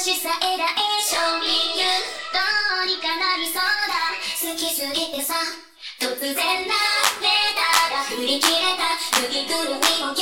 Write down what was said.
しさえ大丈夫言うどうにかなりそうだ。好きすぎてさ。突然なレーダーが振り切れた。脱ぎぐるみも